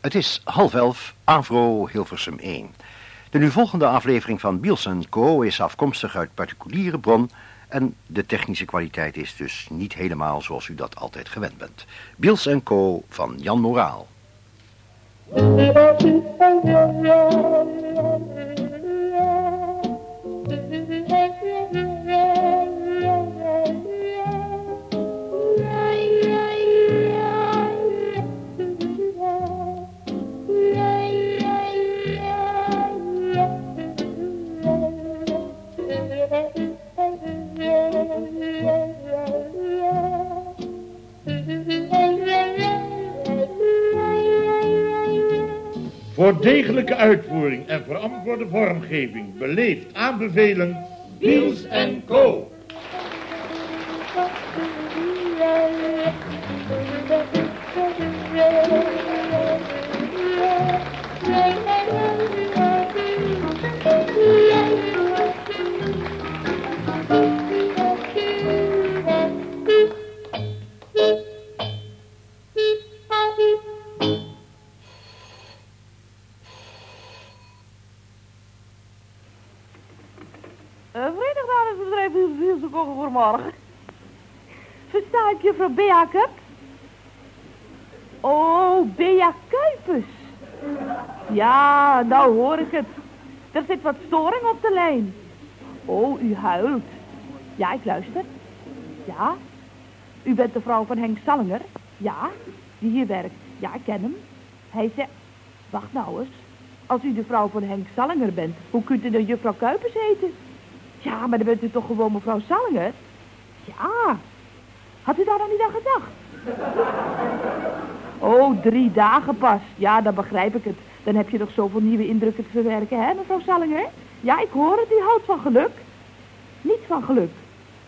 Het is half elf, Avro Hilversum 1. De nu volgende aflevering van Biels Co. is afkomstig uit particuliere bron... en de technische kwaliteit is dus niet helemaal zoals u dat altijd gewend bent. Biels Co. van Jan Moraal. Voor degelijke uitvoering en verantwoorde vormgeving beleefd aanbevelen... Wiels en Co. Juffrouw Bea Cup? Oh, Bea Kuipers. Ja, nou hoor ik het. Er zit wat storing op de lijn. Oh, u huilt. Ja, ik luister. Ja. U bent de vrouw van Henk Sallinger? Ja, die hier werkt. Ja, ik ken hem. Hij zegt... Wacht nou eens. Als u de vrouw van Henk Sallinger bent, hoe kunt u dan juffrouw Kuipers heten? Ja, maar dan bent u toch gewoon mevrouw Sallinger? Ja. Had u daar dan niet aan gedacht? Oh, drie dagen pas. Ja, dan begrijp ik het. Dan heb je toch zoveel nieuwe indrukken te verwerken, hè, mevrouw Sallinger? Ja, ik hoor het. Die houdt van geluk. Niet van geluk.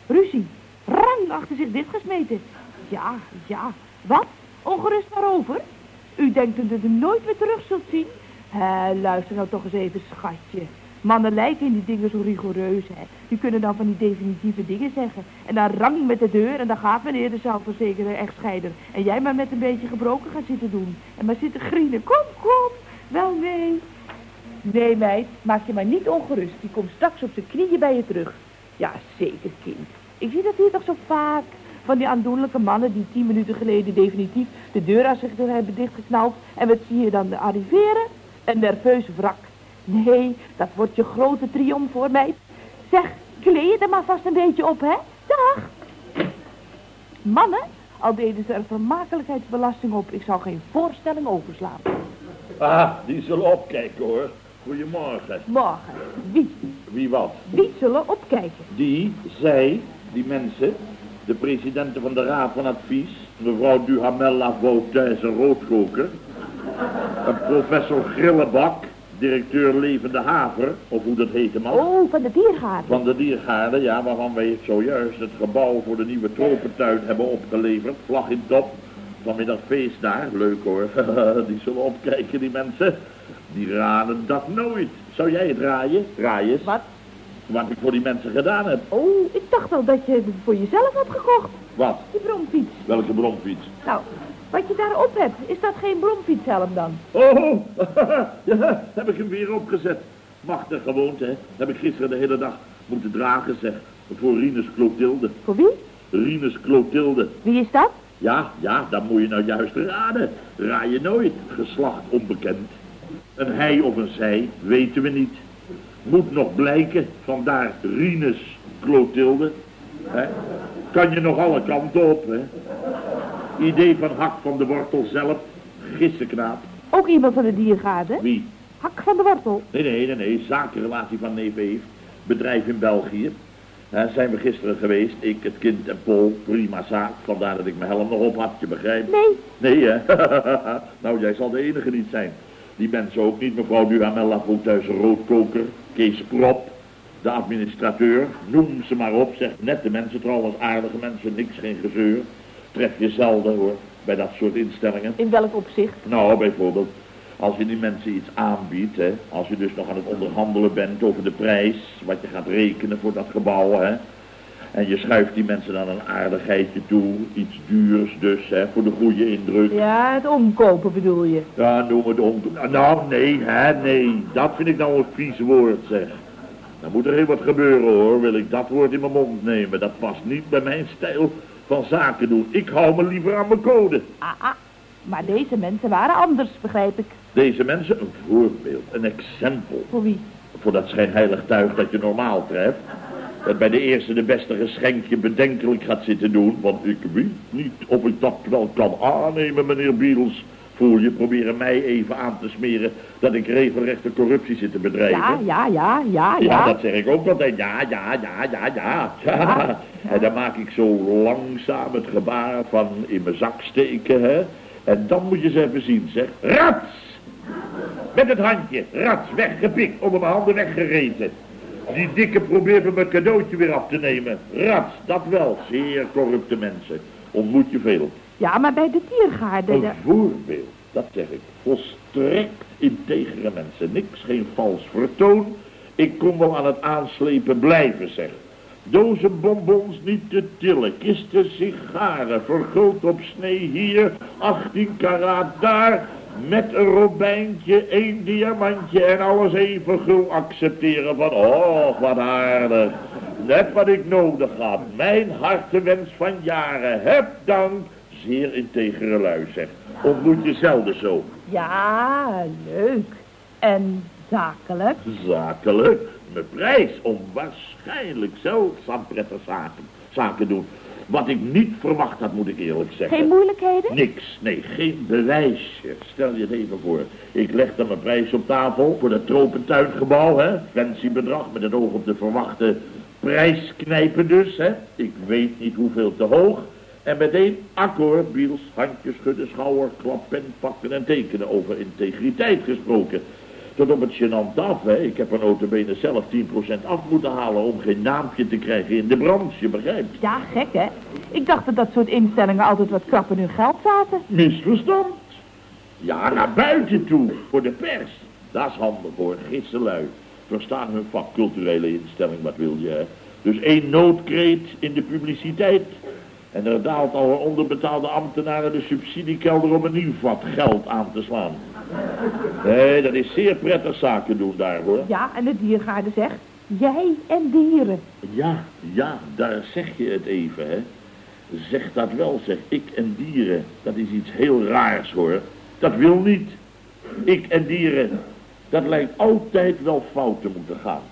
Ruzie. Rang achter zich dichtgesmeten. Ja, ja. Wat? Ongerust waarover? U denkt dat u nooit meer terug zult zien? Hé, luister nou toch eens even, schatje. Mannen lijken in die dingen zo rigoureus, hè. Die kunnen dan van die definitieve dingen zeggen. En dan rang met de deur en dan gaat meneer de zelfverzekerde echtscheider. En jij maar met een beetje gebroken gaan zitten doen. En maar zitten grienen. Kom, kom. Wel, nee. Nee, meid, maak je maar niet ongerust. Die komt straks op zijn knieën bij je terug. Ja, zeker, kind. Ik zie dat hier toch zo vaak. Van die aandoenlijke mannen die tien minuten geleden definitief de deur aan zich hebben dichtgeknald. En wat zie je dan arriveren? Een nerveus wrak. Nee, dat wordt je grote triomf voor mij. Zeg, kleed je er maar vast een beetje op, hè? Dag. Mannen, al deden ze er vermakelijkheidsbelasting op. Ik zou geen voorstelling overslaan. Ah, die zullen opkijken hoor. Goedemorgen. Morgen. Wie? Wie wat? Wie zullen opkijken? Die, zij, die mensen, de presidenten van de Raad van Advies, mevrouw Duhamel Lavoutijs Roodkoker, een professor Grillebak, directeur Levende Haver, of hoe dat heette man. Oh, van de diergaarde. Van de diergaarde, ja, waarvan wij zojuist het gebouw voor de nieuwe tropentuin hebben opgeleverd. Vlag in top. Vanmiddag feest daar. Leuk hoor. die zullen opkijken, die mensen. Die raden dat nooit. Zou jij het raaien? Raai eens. Wat? Wat ik voor die mensen gedaan heb. Oh, ik dacht al dat je het voor jezelf had gekocht. Wat? Die bromfiets. Welke bromfiets? Nou, wat je daarop hebt, is dat geen bromfietshelm dan? Oh, ja, heb ik hem weer opgezet. Machtig gewoonte, hè. Heb ik gisteren de hele dag moeten dragen, zeg. Voor Rinus Clotilde. Voor wie? Rinus Clotilde. Wie is dat? Ja, ja, dat moet je nou juist raden. Raai je nooit. Geslacht onbekend. Een hij of een zij, weten we niet. Moet nog blijken, vandaar Rinus Clotilde. Hè? Kan je nog alle kanten op, hè? Idee van Hak van de Wortel zelf, gissenknaap. Ook iemand van de diergaarde? Wie? Hak van de wortel. Nee, nee, nee, nee, zakenrelatie van neef heeft. Bedrijf in België. Hè, zijn we gisteren geweest, ik, het kind en Paul, prima zaak. Vandaar dat ik mijn helm nog op had, je begrijpt. Nee. Nee, hè? nou, jij zal de enige niet zijn. Die mensen ook niet, mevrouw Duhamel Lavouthuis Roodkoker, Kees Prop, de administrateur, noem ze maar op. Zeg, nette mensen trouwens, aardige mensen, niks, geen gezeur. Tref je zelden hoor, bij dat soort instellingen. In welk opzicht? Nou, bijvoorbeeld, als je die mensen iets aanbiedt, hè, als je dus nog aan het onderhandelen bent over de prijs, wat je gaat rekenen voor dat gebouw, hè. En je schuift die mensen dan een aardigheidje toe. Iets duurs dus, hè, voor de goede indruk. Ja, het omkopen bedoel je. Ja, noem het om. Nou, nee, hè, nee. Dat vind ik nou een vies woord, zeg. Dan moet er heel wat gebeuren, hoor. Wil ik dat woord in mijn mond nemen. Dat past niet bij mijn stijl van zaken doen. Ik hou me liever aan mijn code. Ah, ah. Maar deze mensen waren anders, begrijp ik. Deze mensen een voorbeeld, een exempel. Voor wie? Voor dat schijnheilig tuig dat je normaal treft. Dat bij de eerste de beste geschenkje bedenkelijk gaat zitten doen. Want ik weet niet of ik dat wel kan aannemen, meneer Beatles. Voel je proberen mij even aan te smeren dat ik regelrechte corruptie zit te bedrijven. Ja, ja, ja, ja, Ja, ja. dat zeg ik ook altijd. Ja, ja, ja, ja, ja, ja. En dan maak ik zo langzaam het gebaar van in mijn zak steken, hè. En dan moet je ze even zien, zeg. Rats! Met het handje, rats, weggepikt, onder mijn handen weggereten. Die dikke probeert me mijn cadeautje weer af te nemen. Rats, dat wel. Zeer corrupte mensen. Ontmoet je veel. Ja, maar bij de diergaarde... Een voorbeeld, dat zeg ik. Volstrekt integere mensen. Niks, geen vals vertoon. Ik kon wel aan het aanslepen blijven, zeg. Dozen bonbons niet te tillen. Kisten sigaren, verguld op snee hier. 18 karaat daar. Met een robijntje, één diamantje en alles even gul accepteren van, oh, wat aardig. Net wat ik nodig had. Mijn hartewens van jaren. Heb dank. Zeer integere lui, zeg. Ontmoet je zelden zo. Ja, leuk. En zakelijk? Zakelijk. Mijn prijs. Onwaarschijnlijk zeldzaam prettig zaken, zaken doen. Wat ik niet verwacht had, moet ik eerlijk zeggen. Geen moeilijkheden? Niks, nee, geen bewijsje. Stel je het even voor. Ik leg dan mijn prijs op tafel voor dat tropentuingebouw, hè. Fancy bedrag met het oog op de verwachte prijsknijpen dus, hè. Ik weet niet hoeveel te hoog. En meteen akkoord, biels, handjes schudden, schouder, klap, pen pakken en tekenen over integriteit gesproken. Tot op het gênant af, hè. Ik heb er notabene zelf 10% af moeten halen om geen naampje te krijgen in de branche, je begrijpt. Ja, gek hè? Ik dacht dat dat soort instellingen altijd wat krap in hun geld zaten. Misverstand. Ja, naar buiten toe, voor de pers. Dat is handig hoor, gisselui. Verstaan hun vak, culturele instelling, wat wil je, hè? Dus één noodkreet in de publiciteit. En er daalt al een onderbetaalde ambtenaren de subsidiekelder om een nieuw vat geld aan te slaan. Nee, dat is zeer prettig zaken doen daar hoor. Ja, en de diergaarde zegt, jij en dieren. Ja, ja, daar zeg je het even, hè. Zeg dat wel, zeg ik en dieren. Dat is iets heel raars, hoor. Dat wil niet. Ik en dieren. Dat lijkt altijd wel fout te moeten gaan.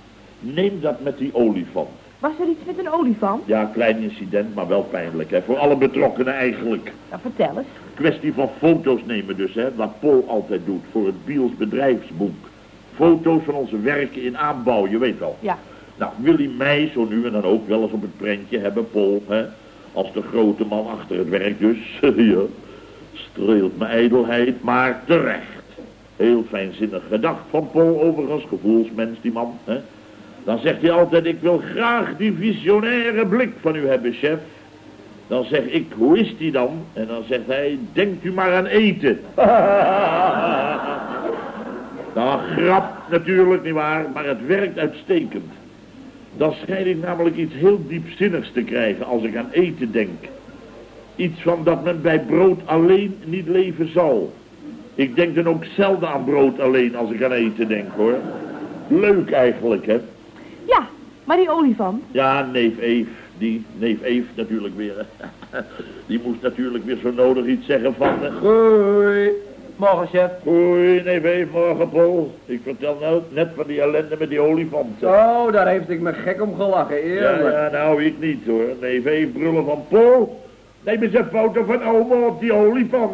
Neem dat met die olifant. Was er iets met een olifant? Ja, klein incident, maar wel pijnlijk, hè. Voor alle betrokkenen eigenlijk. Nou, vertel eens. Kwestie van foto's nemen dus, hè. Wat Paul altijd doet voor het Biels bedrijfsboek. Foto's van onze werken in aanbouw, je weet wel. Ja. Nou, wil hij mij zo nu en dan ook wel eens op het prentje hebben, Paul, hè? Als de grote man achter het werk dus. ja, streelt mijn ijdelheid, maar terecht. Heel fijnzinnig gedacht van Paul overigens, gevoelsmens die man, hè? Dan zegt hij altijd, ik wil graag die visionaire blik van u hebben, chef. Dan zeg ik, hoe is die dan? En dan zegt hij, denkt u maar aan eten. Nou, grap natuurlijk, nietwaar, maar het werkt uitstekend. Dan schijn ik namelijk iets heel diepzinnigs te krijgen als ik aan eten denk. Iets van dat men bij brood alleen niet leven zal. Ik denk dan ook zelden aan brood alleen als ik aan eten denk, hoor. Leuk eigenlijk, hè? Ja, maar die olifant? Ja, neef Eef, die neef Eef natuurlijk weer. Die moest natuurlijk weer zo nodig iets zeggen van... Hoi. Morgen, chef. Hoi, neef Eef, morgen Paul. Ik vertel nou net van die ellende met die olifanten. Oh, daar heeft ik me gek om gelachen, Ja, eerlijk. ja, nou, ik niet hoor. Neef Eef brullen van Paul. Neem eens een foto van oma op die olifant.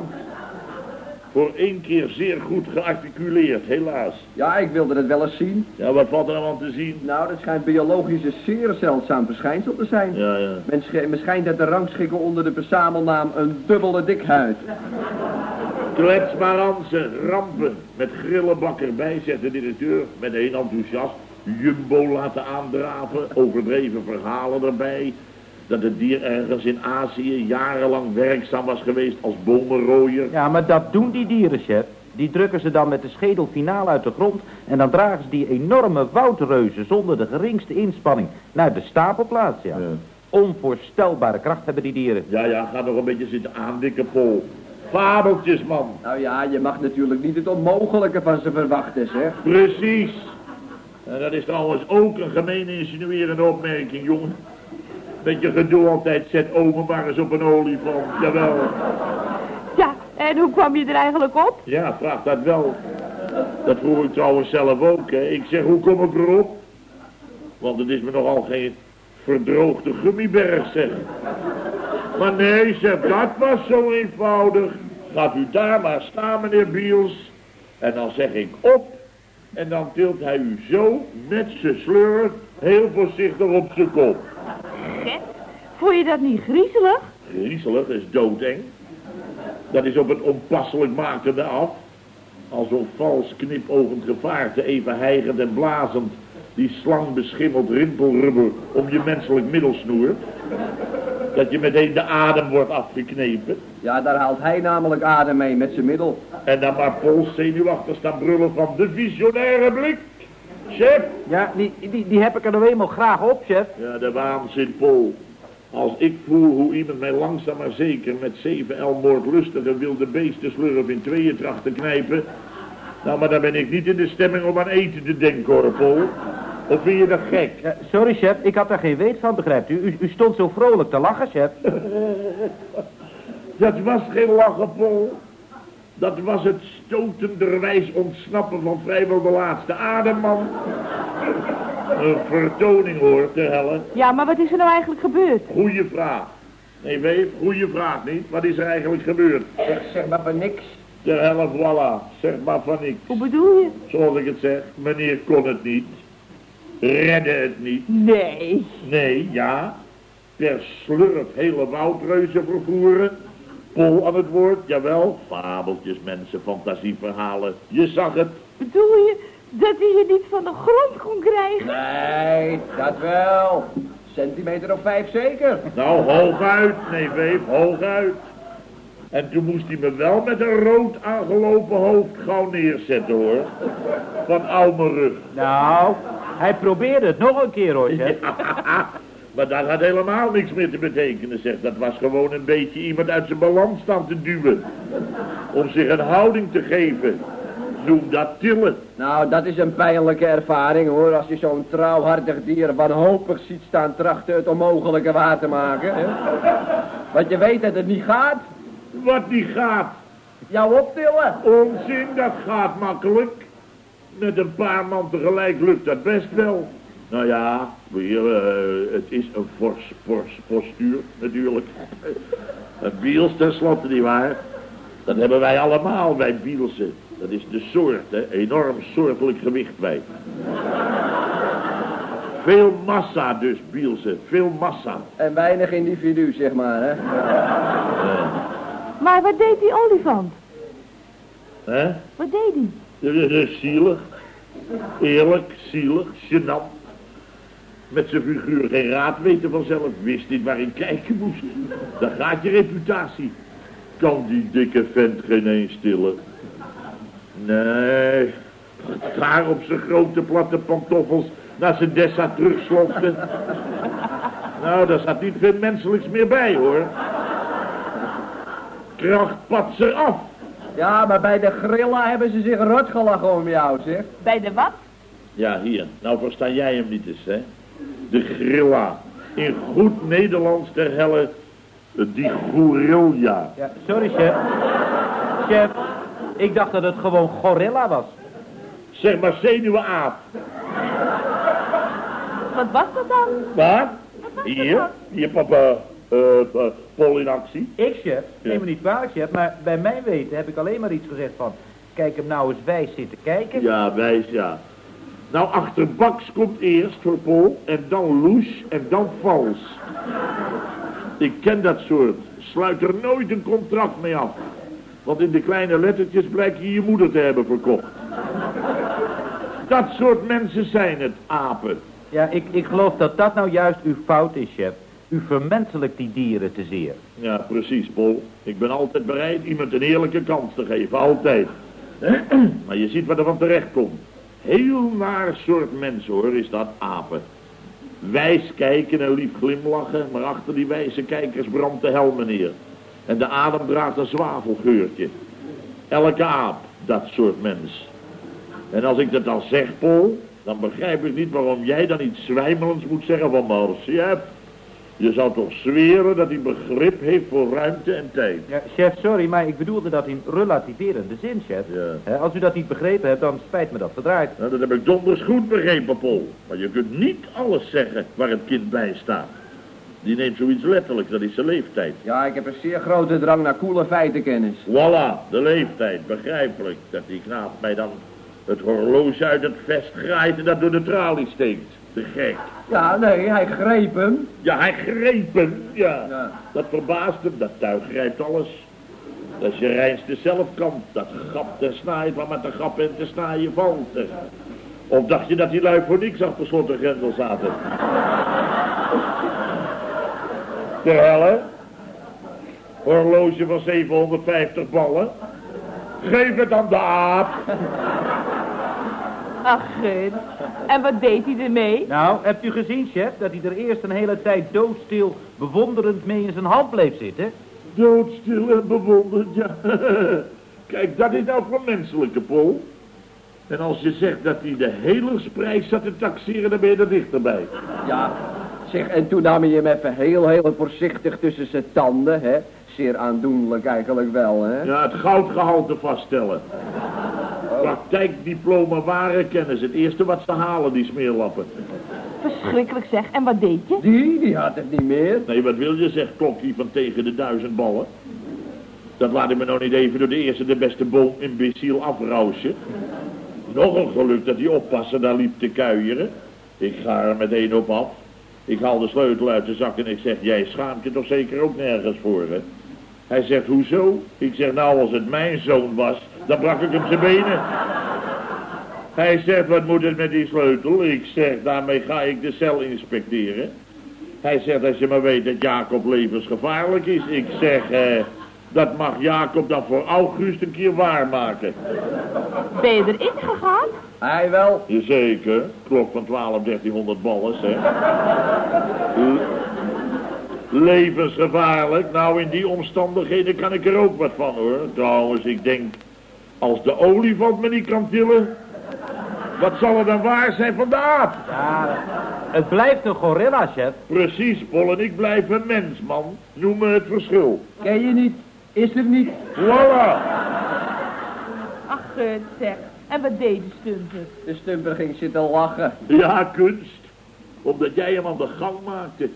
Voor één keer zeer goed gearticuleerd, helaas. Ja, ik wilde het wel eens zien. Ja, wat valt er nou aan te zien? Nou, dat schijnt biologisch een zeer zeldzaam verschijnsel te zijn. Ja, ja. Men, sch- men schijnt het te rangschikken onder de verzamelnaam een dubbele dikhuid. Klets maar aan ze, rampen. Met grillenbak erbij, zegt de directeur. Met een enthousiast. Jumbo laten aandraven. Overdreven verhalen erbij. Dat het dier ergens in Azië jarenlang werkzaam was geweest als bomenrooier. Ja, maar dat doen die dieren, chef. Die drukken ze dan met de schedel finaal uit de grond... en dan dragen ze die enorme woudreuzen zonder de geringste inspanning naar de stapelplaats, ja. Onvoorstelbare kracht hebben die dieren. Ja, ja, ga nog een beetje zitten aandikken, Pol. Fabeltjes, man. Nou ja, je mag natuurlijk niet het onmogelijke van ze verwachten, zeg. Precies. En dat is trouwens ook een gemene insinuerende opmerking, jongen. Dat je gedoe altijd zet maar eens op een olifant. Jawel. Ja, en hoe kwam je er eigenlijk op? Ja, vraag dat wel. Dat vroeg ik trouwens zelf ook, hè. Ik zeg, hoe kom ik erop? Want het is me nogal geen verdroogde gummiberg, zeg. Maar nee, zeg, dat was zo eenvoudig. Gaat u daar maar staan, meneer Biels. En dan zeg ik op. En dan tilt hij u zo, met zijn sleur, heel voorzichtig op zijn kop. Gek, vond je dat niet griezelig? Griezelig is doodeng. Dat is op het onpasselijk makende af. Als zo'n vals knipogend gevaarte even hijgend en blazend die slang beschimmeld rimpelrubber om je menselijk middel snoert. Dat je meteen de adem wordt afgeknepen. Ja, daar haalt hij namelijk adem mee met zijn middel. En dan maar pols zenuwachtig staan brullen van de visionaire blik. Chef? Ja, die, die, die heb ik er nou eenmaal graag op, chef. Ja, de waanzin, Pol. Als ik voel hoe iemand mij langzaam maar zeker met zeven el moordlustige wilde beesten slurf in tweeën tracht te knijpen. Nou, maar dan ben ik niet in de stemming om aan eten te denken, hoor, Pol. Of vind je dat gek? Sorry, chef, ik had daar geen weet van, begrijpt u? u? U stond zo vrolijk te lachen, chef. Dat was geen lachen. Dat was het stotenderwijs ontsnappen van vrijwel de laatste ademman. Een vertoning hoor, te helle. Ja, maar wat is er nou eigenlijk gebeurd? Goeie vraag. Nee, weef, goeie vraag niet. Wat is er eigenlijk gebeurd? Zeg, zeg maar van niks. Ter helle, voilà. Zeg maar van niks. Hoe bedoel je? Zoals ik het zeg, meneer kon het niet. Redde het niet. Nee. Nee, ja. Per slurf hele woudreuzen vervoeren. Pol aan het woord, jawel. Fabeltjes, mensen, fantasieverhalen. Je zag het. Bedoel je dat hij je niet van de grond kon krijgen? Nee, dat wel. Centimeter of vijf zeker. Nou, hooguit, nee, weef, hooguit. En toen moest hij me wel met een rood aangelopen hoofd gauw neerzetten, hoor. Van oude rug. Nou, hij probeerde het nog een keer, hoor, chef. Maar dat had helemaal niks meer te betekenen, zeg. Dat was gewoon een beetje iemand uit zijn balans staan te duwen. Om zich een houding te geven. Noem dat tillen. Nou, dat is een pijnlijke ervaring hoor, als je zo'n trouwhartig dier wanhopig ziet staan trachten het onmogelijke waar te maken. Hè? Want je weet dat het niet gaat. Wat die gaat. Jou optillen. Onzin, dat gaat makkelijk. Met een paar man tegelijk lukt dat best wel. Nou ja, weer, eh, het is een fors, fors postuur natuurlijk. Een biels tenslotte, nietwaar? Dat hebben wij allemaal, wij bielsen. Dat is de soort, hè. Enorm soortelijk gewicht bij. Veel massa dus, bielsen. Veel massa. En weinig individu, zeg maar, hè. Maar wat deed die olifant? Hè? Wat deed hij? Is zielig. Eerlijk, zielig, gênant. Met zijn figuur geen raad weten vanzelf. Wist niet waar hij kijken moest. Dan gaat je reputatie. Kan die dikke vent geen eens stillen? Nee. Daar op zijn grote platte pantoffels naar zijn dessa terugslofte. Nou, daar zat niet veel menselijks meer bij, hoor. Kracht pat ze af. Ja, maar bij de grilla hebben ze zich rot gelachen om jou, zeg. Bij de wat? Ja, hier. Nou verstaan jij hem niet eens, hè? De grilla. In goed Nederlands ter helle, die gorilla. Ja, sorry, chef. Chef, ik dacht dat het gewoon gorilla was. Zeg maar zenuwenaap. Wat was dat dan? Waar? Hier, hier papa, eh uh, Paul in actie. Ik, chef, neem me niet kwalijk, chef, maar bij mijn weten heb ik alleen maar iets gezegd van... Kijk hem nou eens wijs zitten kijken. Ja, wijs, ja. Nou, achterbaks komt eerst voor Paul, en dan loes, en dan vals. Ik ken dat soort. Sluit er nooit een contract mee af. Want in de kleine lettertjes blijkt je je moeder te hebben verkocht. Dat soort mensen zijn het, apen. Ja, ik, ik geloof dat dat nou juist uw fout is, chef. U vermenselijkt die dieren te zeer. Ja, precies, Paul. Ik ben altijd bereid iemand een eerlijke kans te geven, altijd. maar je ziet wat er van terecht komt. Heel naar soort mens, hoor, is dat apen. Wijs kijken en lief glimlachen, maar achter die wijze kijkers brandt de hel, meneer. En de adem draagt een zwavelgeurtje. Elke aap, dat soort mens. En als ik dat al zeg, Paul, dan begrijp ik niet waarom jij dan iets zwijmelends moet zeggen van Marciep. Je zou toch zweren dat hij begrip heeft voor ruimte en tijd. Ja, chef, sorry, maar ik bedoelde dat in relativerende zin, chef. Ja. Als u dat niet begrepen hebt, dan spijt me dat verdraaid. Nou, dat heb ik donders goed begrepen, Paul. Maar je kunt niet alles zeggen waar het kind bij staat. Die neemt zoiets letterlijk, dat is zijn leeftijd. Ja, ik heb een zeer grote drang naar koele feitenkennis. Voilà, de leeftijd, begrijpelijk. Dat die knaap mij dan het horloge uit het vest graait en dat door de tralie steekt. De gek. Ja, nee, hij greep hem. Ja, hij greep hem, ja. Ja. Dat verbaast hem, dat tuig grijpt alles. Dat is je reinste zelfkant, dat gapt en snaait waar met de grap en te snaaien valt. Of dacht je dat die lui voor niks achter slot en grendel zaten? De helle. Horloge van 750 ballen. Geef het aan de aap. Ach. En wat deed hij ermee? Nou, hebt u gezien, chef, dat hij er eerst een hele tijd doodstil bewonderend mee in zijn hand bleef zitten? Doodstil en bewonderd, ja. Kijk, dat is nou voor menselijke, Paul. En als je zegt dat hij de helersprijs zat te taxeren, dan ben je er dichterbij. Ja, zeg, en toen nam hij hem even heel, heel voorzichtig tussen zijn tanden, hè. Zeer aandoenlijk eigenlijk wel, hè. Ja, het goudgehalte vaststellen. Praktijkdiploma ware kennis. Het eerste wat ze halen, die smeerlappen. Verschrikkelijk zeg. En wat deed je? Die, die had het niet meer. Nee, wat wil je, zegt klokkie van tegen de duizend ballen. Dat laat ik me nou niet even door de eerste de beste boom imbeciel afrousen. Nog een geluk dat die oppasser daar liep te kuieren. Ik ga er met één op af. Ik haal de sleutel uit de zak en ik zeg, jij schaamt je toch zeker ook nergens voor, hè? Hij zegt, hoezo? Ik zeg, nou, als het mijn zoon was, dan brak ik hem zijn benen. Hij zegt, wat moet het met die sleutel? Ik zeg, daarmee ga ik de cel inspecteren. Hij zegt, als je maar weet dat Jacob levensgevaarlijk is. Ik zeg, eh, dat mag Jacob dan voor August een keer waarmaken. Ben je erin gegaan? Hij wel. Jazeker, klok van 12, 1300 ballen, hè. Levensgevaarlijk. Nou, in die omstandigheden kan ik er ook wat van, hoor. Trouwens, ik denk, als de olifant me niet kan tillen, wat zal er dan waar zijn van de aap? Ja, het blijft een gorilla, chef. Precies, Pol, en ik blijf een mens, man. Noem me het verschil. Ken je niet? Is er niet? Voilà. Ach, Geurt zeg. En wat deed de stunter? De stumper ging zitten lachen. Ja, kunst. Omdat jij hem aan de gang maakte.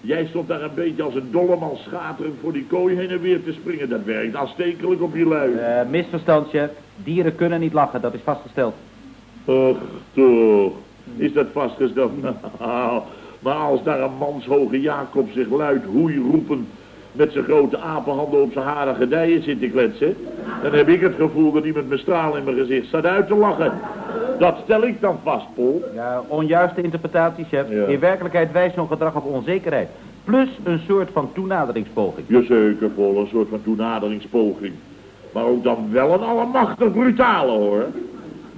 Jij stond daar een beetje als een dolleman schaterend voor die kooi heen en weer te springen. Dat werkt aanstekelijk op je lui. Eh, misverstand, chef. Dieren kunnen niet lachen, dat is vastgesteld. Ach, toch. Is dat vastgesteld? Nou, maar als daar een manshoge Jacob zich luid hoei roepen met zijn grote apenhanden op zijn harige dijen zit te kletsen, dan heb ik het gevoel dat iemand met straal in mijn gezicht staat uit te lachen. Dat stel ik dan vast, Paul. Ja, onjuiste interpretatie, chef. Ja. In werkelijkheid wijst zo'n gedrag op onzekerheid. Plus een soort van toenaderingspoging. Jazeker, Paul, een soort van toenaderingspoging. Maar ook dan wel een allemachtig brutale, hoor.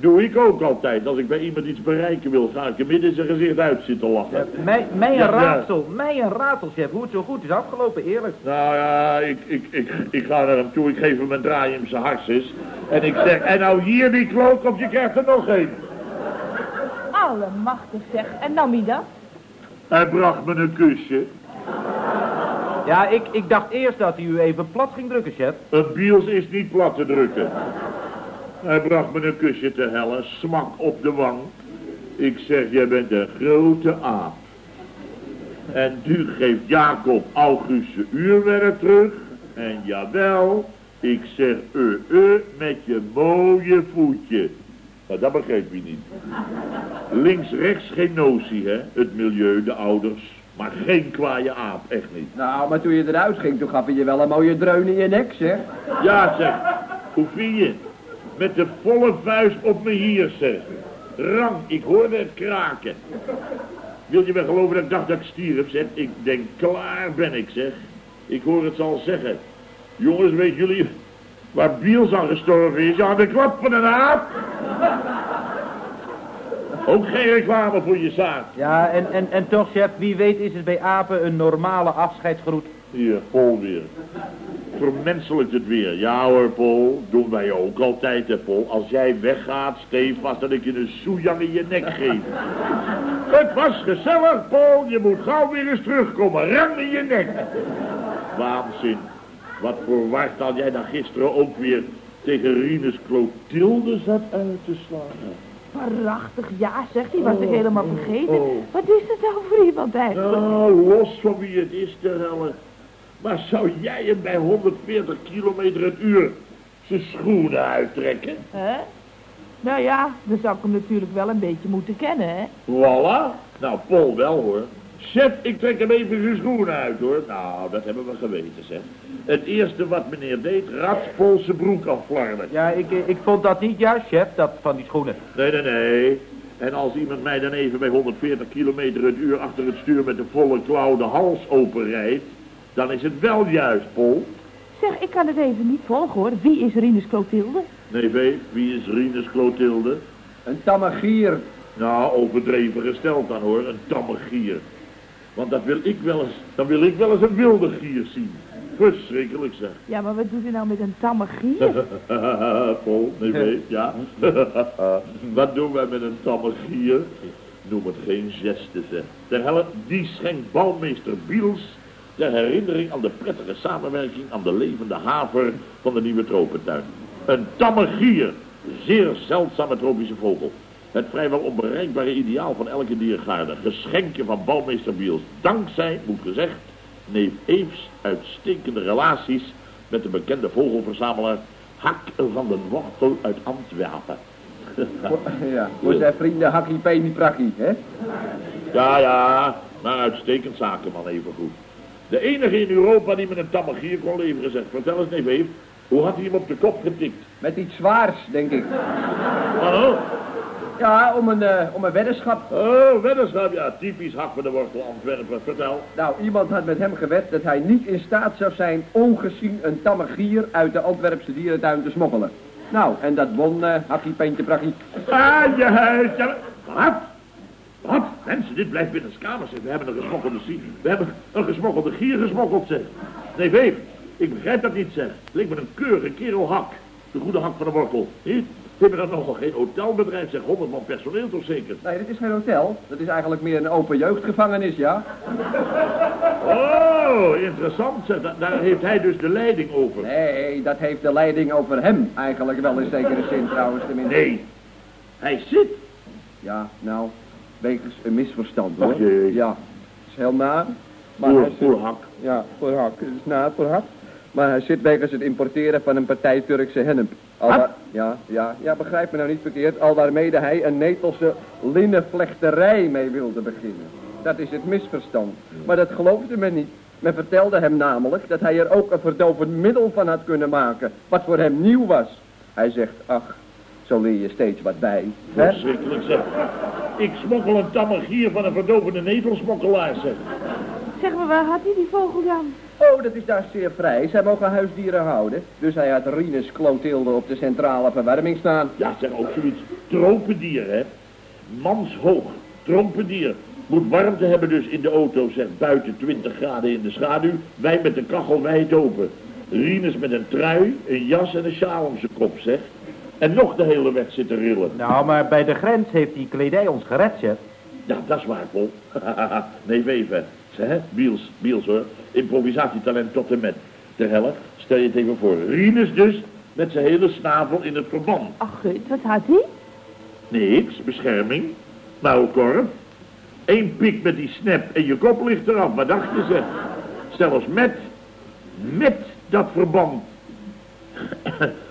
Doe ik ook altijd. Als ik bij iemand iets bereiken wil, ga ik hem midden in zijn gezicht uit zitten lachen. Ja, mij, mij een Ja, ja. raadsel, mij een raadsel, chef. Hoe het zo goed is afgelopen, eerlijk. Nou ja, ik, ik, ik, ik ga naar hem toe, ik geef hem een draai in zijn hartjes. En ik zeg, en nou hier die klook, of je krijgt er nog een. Allemachtig zeg. En nam hij dat? Hij bracht me een kusje. Ja, ik, ik dacht eerst dat hij u even plat ging drukken, chef. Een biels is niet plat te drukken. Hij bracht me een kusje te hellen, smak op de wang. Ik zeg, jij bent een grote aap. En nu geeft Jacob August zijn uurwerk terug. En jawel, ik zeg, eh, eh, met je mooie voetje. Nou, dat begreep je niet. Links-rechts geen notie, hè. Het milieu, de ouders. Maar geen kwaaie aap, echt niet. Nou, maar toen je eruit ging, toen gaf hij je wel een mooie dreun in je nek, zeg. Ja, zeg. Hoe vind je? Met de volle vuist op me hier, zeg. Rang, ik hoorde het kraken. Wil je me geloven dat ik dacht dat ik stierf, zeg? Ik denk, klaar ben ik, zeg. Ik hoor het al zeggen. Jongens, weet jullie waar Biels aan gestorven is? Aan de klap van een aap? Ook geen reclame voor je zaak. Ja, en, en, en toch, chef, wie weet is het bij apen een normale afscheidsgroet. Hier, Paul weer. Vermenselijkt het weer. Ja hoor, Paul. Doen wij ook altijd, hè, Paul. Als jij weggaat, steef vast dat ik je een soejang in je nek geef. het was gezellig, Paul. Je moet gauw weer eens terugkomen. Rang in je nek. Waanzin. Wat voor waard had jij dan gisteren ook weer tegen Rinus Clotilde zat uit te slaan. Prachtig, ja, zegt hij, was ik helemaal vergeten. oh. Wat is het nou voor iemand eigenlijk? Nou, los van wie het is, ter helle. Maar zou jij hem bij 140 kilometer het uur zijn schoenen uittrekken? Hè? Nou ja, dan zou ik hem natuurlijk wel een beetje moeten kennen, hè? Voilà. Nou, Paul wel hoor. Chef, ik trek hem even zijn schoenen uit hoor. Nou, dat hebben we geweten zeg. Het eerste wat meneer deed, rats Paul zijn broek afvlarden. Ja, ik, ik vond dat niet juist, chef, dat van die schoenen. Nee, nee, nee. En als iemand mij dan even bij 140 kilometer het uur achter het stuur met de volle klauw de hals openrijdt, dan is het wel juist, Paul. Zeg, ik kan het even niet volgen, hoor. Wie is Rinus Clotilde? Nee, Veef, wie is Rinus Clotilde? Een tamme gier. Nou, overdreven gesteld dan hoor, een tamme gier. Want dat wil ik wel eens, dan wil ik wel eens een wilde gier zien. Verschrikkelijk zeg. Ja, maar wat doet hij nou met een tamme gier? Paul, nee, Veef, ja. Wat doen wij met een tamme gier? Noem het geen geste zeg. Ter helle, die schenkt bouwmeester Biels ter herinnering aan de prettige samenwerking aan de levende haver van de nieuwe tropentuin. Een tamme gier, zeer zeldzame tropische vogel. Het vrijwel onbereikbare ideaal van elke diergaarde. Geschenkje van bouwmeester Biels. Dankzij, moet gezegd, neef Eefs uitstekende relaties met de bekende vogelverzamelaar Hak van den Wortel uit Antwerpen. Ja, voor zijn vrienden Hakkie Penie Prakkie, hè? Ja, ja, maar uitstekend zakenman evengoed. De enige in Europa die met een tamme gier kon leveren, zegt. Vertel eens, neef Eef, hoe had hij hem op de kop getikt? Met iets zwaars, denk ik. Hallo? Ja, om een, eh, om een weddenschap. Oh, weddenschap, ja, typisch Hak van de Wortel Antwerpen. Vertel. Nou, iemand had met hem gewet dat hij niet in staat zou zijn ongezien een tamme gier uit de Antwerpse dierentuin te smokkelen. Nou, en dat won eh Hakkie Peentje Prakkie. Ah, ja. Wat? Wat? Mensen, dit blijft binnen kamers. We hebben een gesmokkelde. We hebben een gesmokkelde gier gesmokkeld, zeg. Nee, Veef, ik begrijp dat niet, zeg. Het leek me een keurige kerel Hak. De goede Hak van de Wortel. Niet? We hebben dan nogal geen hotelbedrijf, zeg. 100 man personeel toch zeker? Nee, dit is geen hotel. Dat is eigenlijk meer een open jeugdgevangenis, ja. Oh, interessant, zeg. Da- daar heeft hij dus de leiding over. Nee, dat heeft de leiding over hem eigenlijk wel in zekere zin trouwens tenminste. Nee. Hij zit. Ja, nou, wegens een misverstand hoor. Ach, jee. Ja, is heel naar. Maar Voor, hij zit- voor Hak. Ja, voor hak. Het is na voor hak. Maar hij zit wegens het importeren van een partij Turkse hennep. Al ja, ja, ja, begrijp me nou niet verkeerd. Al waarmede hij een Netelse linnenvlechterij mee wilde beginnen. Dat is het misverstand. Maar dat geloofde men niet. Men vertelde hem namelijk dat hij er ook een verdovend middel van had kunnen maken. Wat voor hem nieuw was. Hij zegt, ach, zo leer je steeds wat bij. Hè? Verschrikkelijk, zeg. Ik smokkel een tamme gier van een verdovende netelsmokkelaar, zeg. Zeg maar, waar had hij die vogel dan? Oh, dat is daar zeer vrij. Zij mogen huisdieren houden. Dus hij had Rinus Clotilde op de centrale verwarming staan. Ja, zeg ook zoiets. Tropendier, hè. Manshoog. Tropendier. Moet warmte hebben dus in de auto, zeg. Buiten 20 graden in de schaduw. Wij met de kachel wijd open. Rinus met een trui, een jas en een sjaal om zijn kop, zeg. En nog de hele weg zitten rillen. Nou, maar bij de grens heeft die kledij ons gered, chef. Ja, dat is waar, Paul. nee, weven. Hè? Biels, Biels hoor. Improvisatietalent tot en met. Ter helft, stel je het even voor. Rinus dus, met zijn hele snavel in het verband. Ach, gut, wat had hij? Niks, bescherming. Nou, korf. Eén pik met die snap en je kop ligt eraf. Wat dacht je ze? Zelfs met, met dat verband.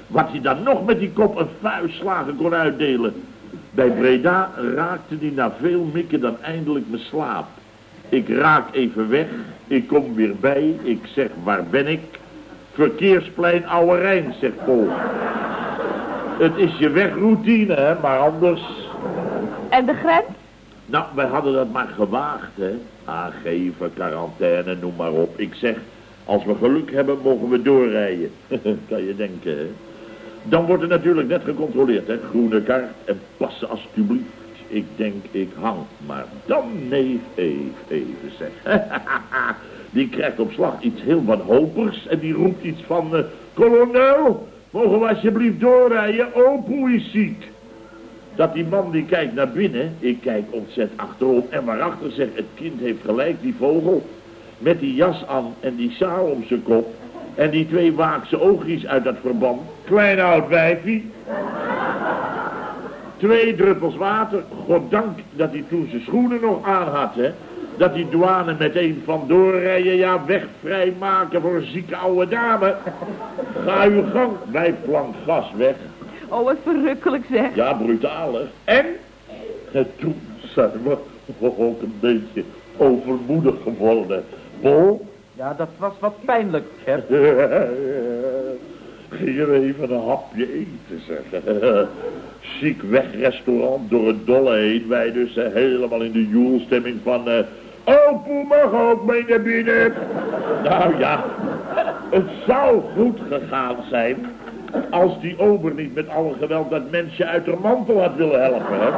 Wat hij dan nog met die kop een vuistslagen kon uitdelen. Bij Breda raakte hij na veel mikken dan eindelijk mijn slaap. Ik raak even weg, ik kom weer bij, ik zeg waar ben ik? Verkeersplein Oude Rijn, zegt Paul. Het is je wegroutine, hè, maar anders... En de grens? Nou, wij hadden dat maar gewaagd, hè. Aangeven, quarantaine, noem maar op. Ik zeg, als we geluk hebben, mogen we doorrijden. kan je denken, hè. Dan wordt er natuurlijk net gecontroleerd, hè. Groene kaart en passen alstublieft. ik denk ik hang. Maar dan neef Eef even zeg. die krijgt op slag iets heel wanhopers en die roept iets van... Uh, kolonel, mogen we alsjeblieft doorrijden? Opoe is ziek. Dat die man die kijkt naar binnen, ik kijk ontzet achterom en waarachter zegt, het kind heeft gelijk, die vogel. Met die jas aan en die sjaal om zijn kop. En die twee waakse oogjes uit dat verband. Klein oud wijfie. Twee druppels water. Goddank dat hij toen zijn schoenen nog aan had, hè. Dat die douane meteen van doorrijden, ja, weg vrijmaken voor een zieke oude dame. Ga uw gang, wij plank gas weg. Oh, wat verrukkelijk zeg. Ja, brutaal, hè. En? En toen zijn we ook een beetje overmoedig geworden. Bol? Ja, dat was wat pijnlijk, Gert. Hier even een hapje eten, zeg. Ziek wegrestaurant door het dolle heen. Wij dus eh, helemaal in de joelstemming van... Uh, oh, poe mag ook mee naar binnen. nou ja, het zou goed gegaan zijn... als die ober niet met alle geweld dat mensje uit de mantel had willen helpen, hè.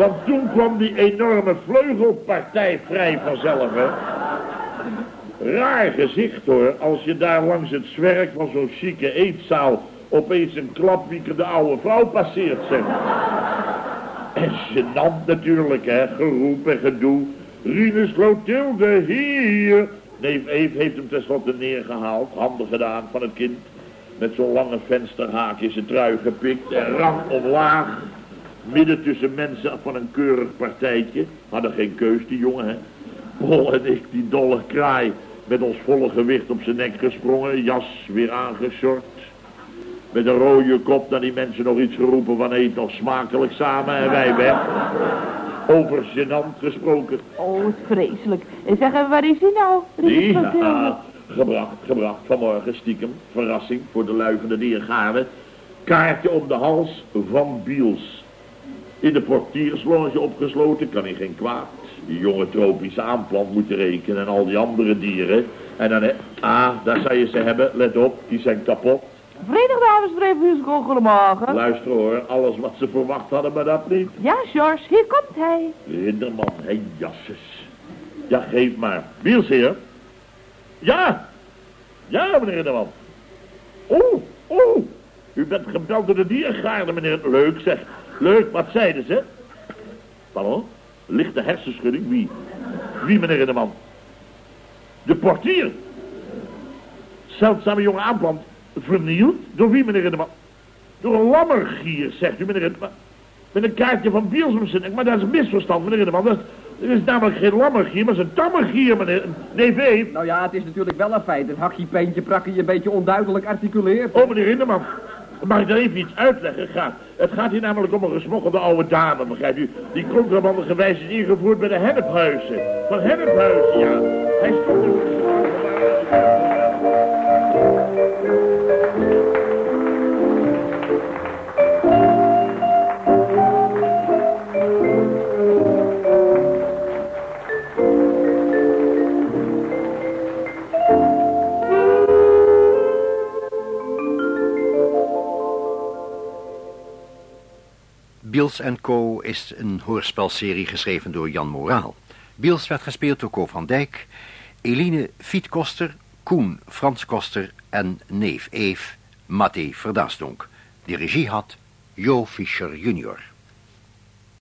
Want toen kwam die enorme vleugelpartij vrij vanzelf, hè. Raar gezicht, hoor, als je daar langs het zwerk van zo'n chique eetzaal opeens een klapwiekende oude vrouw passeert, zeg. En gênant natuurlijk, hè, geroep en gedoe. Rinus Clotilde, hier. Neef Eve heeft hem tenslotte neergehaald, handen gedaan van het kind. Met zo'n lange vensterhaak in zijn trui gepikt en rang omlaag. Midden tussen mensen van een keurig partijtje. Hadden geen keus, die jongen, hè. Paul en ik, die dolle kraai, met ons volle gewicht op zijn nek gesprongen, jas weer aangeshort. Met een rode kop naar die mensen nog iets geroepen van eet nog smakelijk samen en wij weg. Over gênant gesproken. Oh, wat vreselijk. En zeg waar is hij nou? Die, ja, gebracht, gebracht vanmorgen stiekem. Verrassing voor de luivende diergaarde. Kaartje om de hals van Biels. In de portiersloge opgesloten, kan hij geen kwaad. Die jonge tropische aanplant moet rekenen en al die andere dieren. En dan, ah, daar zou je ze hebben, let op, die zijn kapot. Verenigde Havensbreef goedemorgen. Luister hoor, alles wat ze verwacht hadden, maar dat niet. Ja, George, hier komt hij. Rinderman, hé, jasses. Ja, geef maar. Heer. Ja. Ja, meneer Rinderman. Oeh, oeh. U bent gebeld door de diergaarde, meneer. Leuk, zeg. Leuk, wat zeiden ze? Pardon? Lichte hersenschudding? Wie? Wie, meneer Rinderman? De portier. Zeldzame jonge aanplant. Vernield? Door wie, meneer Rinderman? Door een lammergier, zegt u, meneer Rinderman. Met een kaartje van Bielsumsen. Maar dat is een misverstand, meneer Rinderman. Dat is, er is namelijk geen lammergier, maar is een tammergier, meneer. Nee, veef. Nou ja, het is natuurlijk wel een feit. Het hakje, peentje, prakje een beetje onduidelijk articuleert. Oh, meneer Rinderman. Mag ik daar even iets uitleggen? Gaat. Het gaat hier namelijk om een gesmokkelde oude dame, begrijpt u? Die contrabandige wijze is ingevoerd bij de Hennephuizen. Van Hennephuizen, ja. Hij stond Biels Co. is een hoorspelserie geschreven door Jan Moraal. Biels werd gespeeld door Ko van Dijk, Eline Fiet Koster, Koen Frans Koster en neef Eef Mathé Verdasdonk. De regie had Jo Fischer junior.